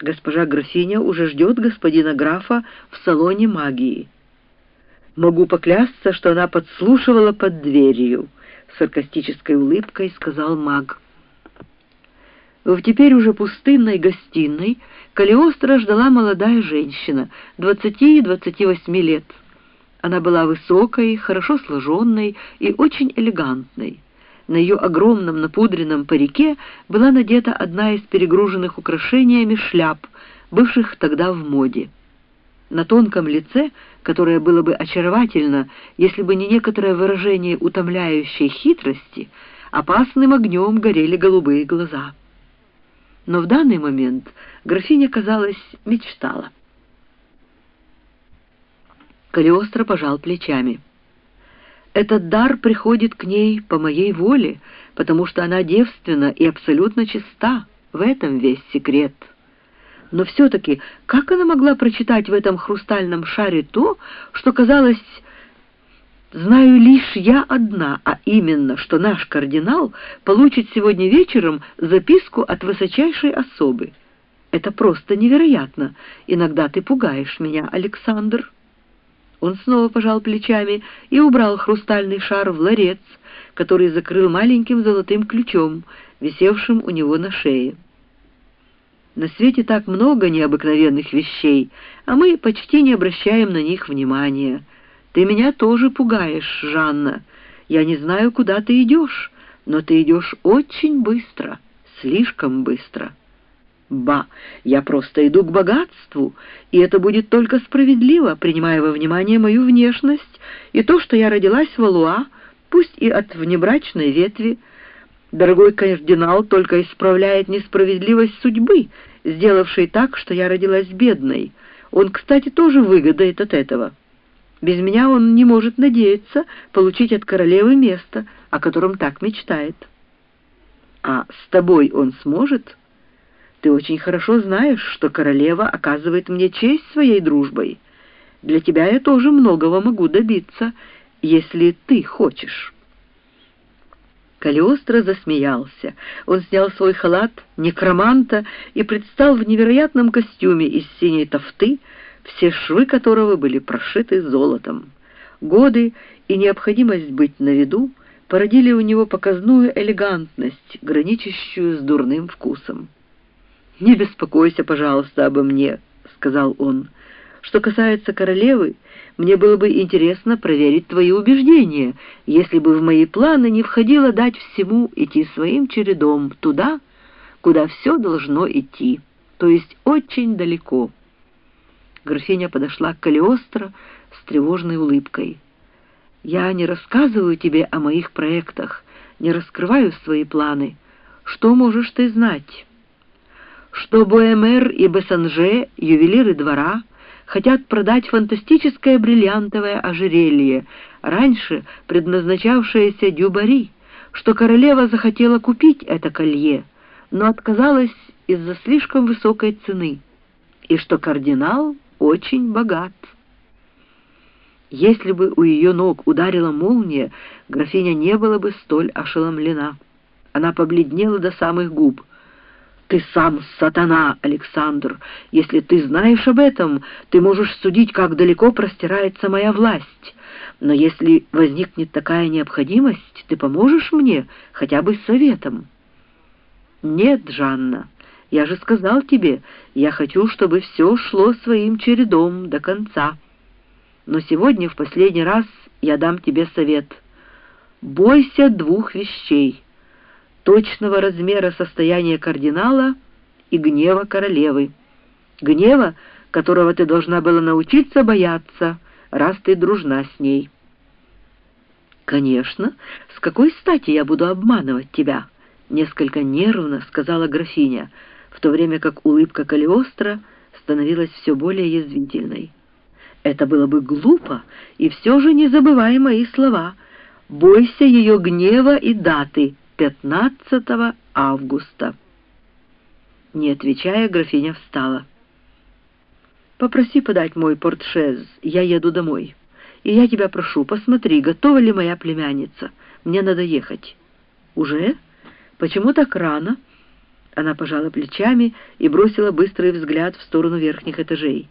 Госпожа графиня уже ждет господина графа в салоне магии. Могу поклясться, что она подслушивала под дверью, — саркастической улыбкой сказал маг. В теперь уже пустынной гостиной Калиостро ждала молодая женщина, двадцати-двадцати восьми лет. Она была высокой, хорошо сложенной и очень элегантной. На ее огромном напудренном парике была надета одна из перегруженных украшениями шляп, бывших тогда в моде. На тонком лице, которое было бы очаровательно, если бы не некоторое выражение утомляющей хитрости, опасным огнем горели голубые глаза. Но в данный момент графиня, казалось, мечтала. Калиостро пожал плечами. Этот дар приходит к ней по моей воле, потому что она девственна и абсолютно чиста. В этом весь секрет. Но все-таки, как она могла прочитать в этом хрустальном шаре то, что казалось... Знаю лишь я одна, а именно, что наш кардинал получит сегодня вечером записку от высочайшей особы. Это просто невероятно. Иногда ты пугаешь меня, Александр». Он снова пожал плечами и убрал хрустальный шар в ларец, который закрыл маленьким золотым ключом, висевшим у него на шее. На свете так много необыкновенных вещей, а мы почти не обращаем на них внимания. Ты меня тоже пугаешь, Жанна. Я не знаю, куда ты идешь, но ты идешь очень быстро, слишком быстро». Ба, я просто иду к богатству, и это будет только справедливо, принимая во внимание мою внешность и то, что я родилась в Алуа, пусть и от внебрачной ветви. Дорогой кардинал только исправляет несправедливость судьбы, сделавшей так, что я родилась бедной. Он, кстати, тоже выгодает от этого. Без меня он не может надеяться получить от королевы место, о котором так мечтает. А с тобой он сможет?» Ты очень хорошо знаешь, что королева оказывает мне честь своей дружбой. Для тебя я тоже многого могу добиться, если ты хочешь». Калиостро засмеялся. Он снял свой халат некроманта и предстал в невероятном костюме из синей тофты, все швы которого были прошиты золотом. Годы и необходимость быть на виду породили у него показную элегантность, граничащую с дурным вкусом. «Не беспокойся, пожалуйста, обо мне», — сказал он. «Что касается королевы, мне было бы интересно проверить твои убеждения, если бы в мои планы не входило дать всему идти своим чередом туда, куда все должно идти, то есть очень далеко». Графиня подошла к Калиостро с тревожной улыбкой. «Я не рассказываю тебе о моих проектах, не раскрываю свои планы. Что можешь ты знать?» Что Буэмер и Бессанже, ювелиры двора, хотят продать фантастическое бриллиантовое ожерелье, раньше предназначавшееся Дюбари, что королева захотела купить это колье, но отказалась из-за слишком высокой цены, и что кардинал очень богат. Если бы у ее ног ударила молния, графиня не была бы столь ошеломлена. Она побледнела до самых губ — ты сам сатана, Александр. Если ты знаешь об этом, ты можешь судить, как далеко простирается моя власть. Но если возникнет такая необходимость, ты поможешь мне хотя бы советом. Нет, Жанна, я же сказал тебе, я хочу, чтобы все шло своим чередом до конца. Но сегодня в последний раз я дам тебе совет. Бойся двух вещей — точного размера состояния кардинала и гнева королевы. Гнева, которого ты должна была научиться бояться, раз ты дружна с ней. «Конечно. С какой стати я буду обманывать тебя?» — несколько нервно сказала графиня, в то время как улыбка Калиостро становилась все более язвительной. «Это было бы глупо, и все же не забывай мои слова. Бойся ее гнева и даты, 15 августа. Не отвечая, графиня встала. «Попроси подать мой портшез, я еду домой. И я тебя прошу, посмотри, готова ли моя племянница. Мне надо ехать». «Уже? Почему так рано?» Она пожала плечами и бросила быстрый взгляд в сторону верхних этажей.